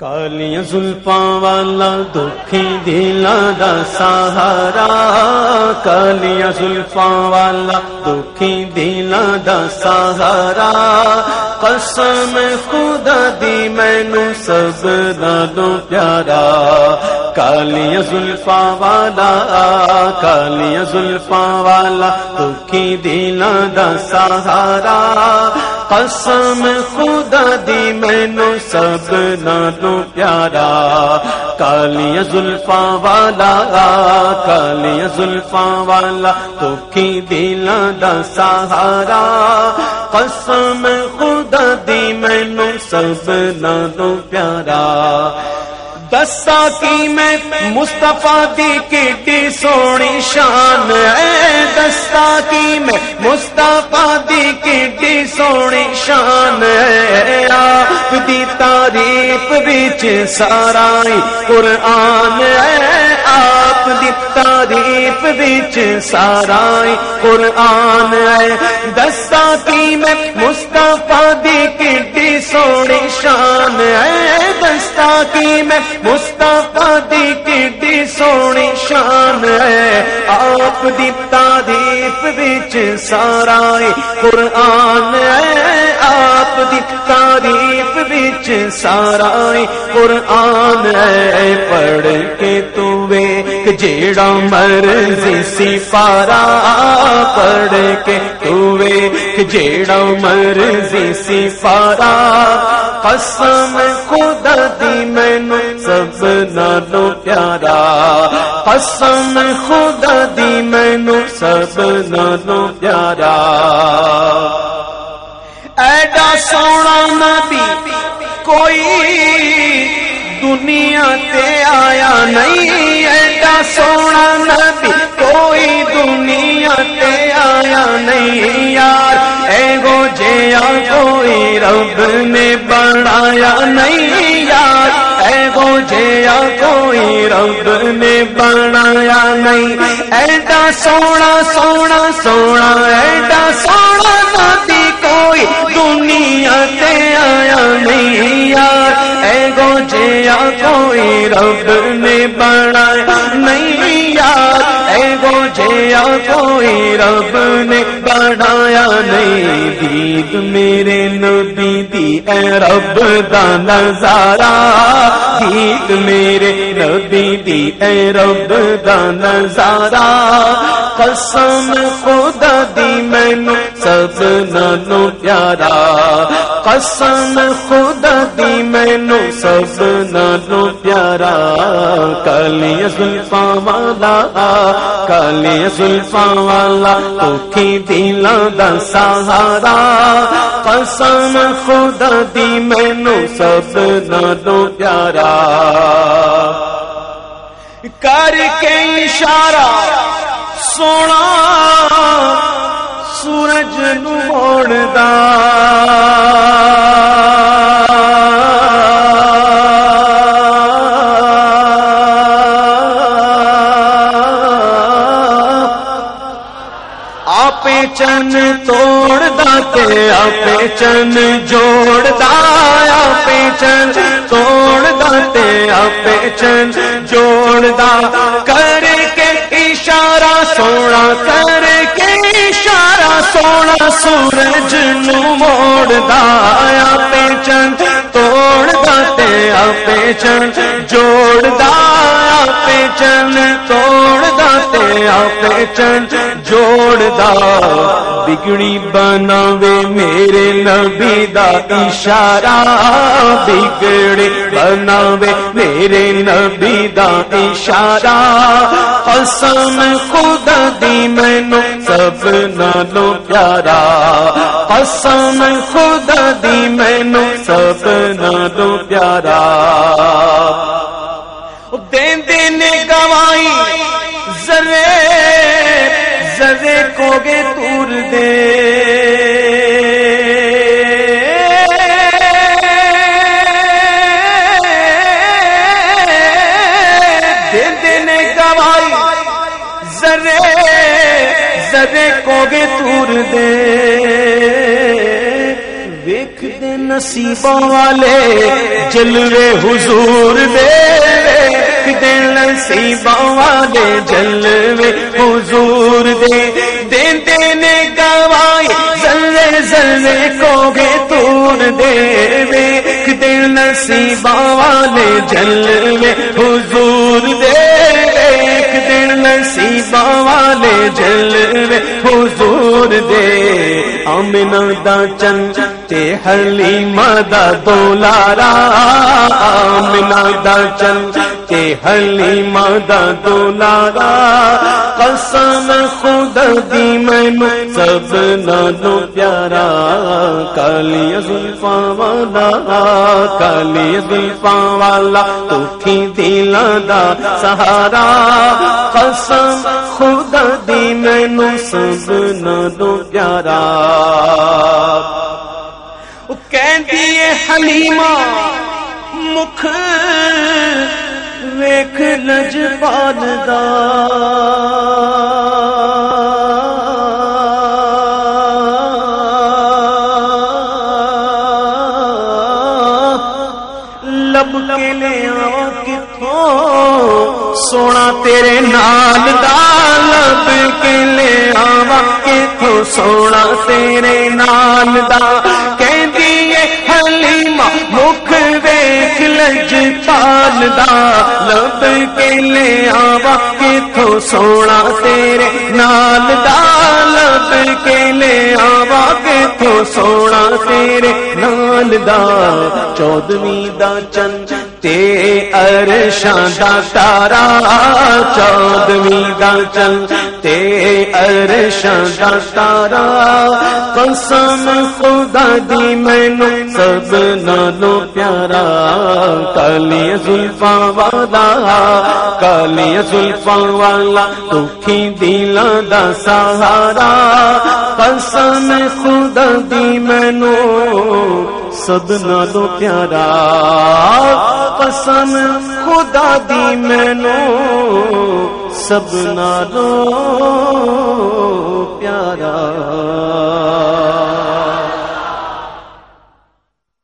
کالیاں زلفاں والا دکھی دلا دا سہارا کالیاں زلفاں والا دکھی دلا دا سہارا قسم خدا دی مینو سب نالوں پیارا کالیاں زلفاں والا کالیاں زلفاں والا دکھی دلا دا سہارا قسم خدا دی مینو سب نالو پیارا، کالی زلفا والا، کالی زلفا والا تو کی دل دا سہارا۔ قسم خدا دی مینو سب نالو پیارا دسا کی میں مستفا دی کی سونی شان ہے۔ دسا کی میں مستفا دی کی سونی شان ہے۔ آپ دی تعریف بچ سارا قرآن ہے۔ آپ دی تعریف بچ سارا قرآن ہے۔ کی میں مستفا دی کی سونی شان ہے۔ آپ دی تعریف بچ سارا قرآن ہے۔ آپ دی تعریف بچ سارا قرآن ہے۔ پڑھ کے تو جیڑا مرضی سی پارا پڑھ کے تو جیڑا مرضی سی پارا قسم خدا دی مینو سب نالو پیارا۔ قسم خدا دی مینو سب نالو پیارا۔ ایڈا سونا نبی کوئی دنیا تے آیا نہیں۔ ایڈا سونا نبی اے جیا کوئی رب نے بنایا نہیں یار اے گو جیا کوئی رب نے بنایا نہیں۔ ایڈا سونا سونا سونا، ایڈا سونا نبی کوئی دنیا تے آیا نہیں یار اے گو جیا کوئی رب نے بنایا نہیں۔ اے جیا کوئی رب نے بنایا نہیں؟ دید میرے نبی دی، اے رب دا نظارہ۔ دید میرے نبی دی، اے رب دا نظارہ۔ قسم خدا دی، مینو سب نانو پیارا۔ قسم خدا دی، مینو سب نانو پیارا، کالی زلفا والا، کالی زلفا والا تو دل دا سہارا۔ قسم خدا دی، مینو سب نانو پیارا۔ کر کے اشارہ سونا۔ سورج نوڑدا آپ چن توڑ تے آپ چن جوڑ آپ چن توڑ تے آپ چن جوڑ کر سورج نوڑ موڑ پیچن توڑ دیا آپ جوڑ دیا پیچن توڑ دیا آپ جوڑ جوڑ بگڑی بناوے میرے نبی دا اشارہ، بگڑی بناوے میرے نبی دا اشارہ۔ قسم خدا دی مینو سب نالو پیارا۔ قسم خدا دی مینو سب نالو پیارا۔ دین دین گوائی زرے زرے کو گے تور دے۔ ویک دے نصیبوں والے، جلوے حضور دے۔ دل سی والے، جلوے حضور دے۔ دین دینے گوائی زلے زلے کو گے تور دے۔ دل سی والے، جلوے حضور دے۔ دل سی والے، جلوے حضور دے امن دا چن تے حلیمہ دا دولارا۔ آمنہ دا چن تے حلیمہ دا دولارا۔ قسم خود دی میں سب نانو پیارا۔ کالی زلفا والا، کالی زلفا والا تو تھی دلا دا سہارا۔ قسم خود دی میں سب نانو پیارا حلیمہ مکھ ویخ لج دا لب کے لیا کتوں سونا تیرے نال دا لب کے لیا سونا تیرے نال دا۔ لب کے لے آوا کتوں سونا تیرے نال دا۔ لب کے لے آوا کتوں سونا تیرے نال دا۔ چودویں دا چند تے ارشاں دا تارا چودویں دا چند تے ارشاں دا تارا قسم خدا دی مینو سب نالو پیارا کالی زلفا والا کالی زلفا والا دکھی دلا دا سہارا قسم خدا دی سب نالو پیارا قسم خدا دی مینو سب نالو پیارا۔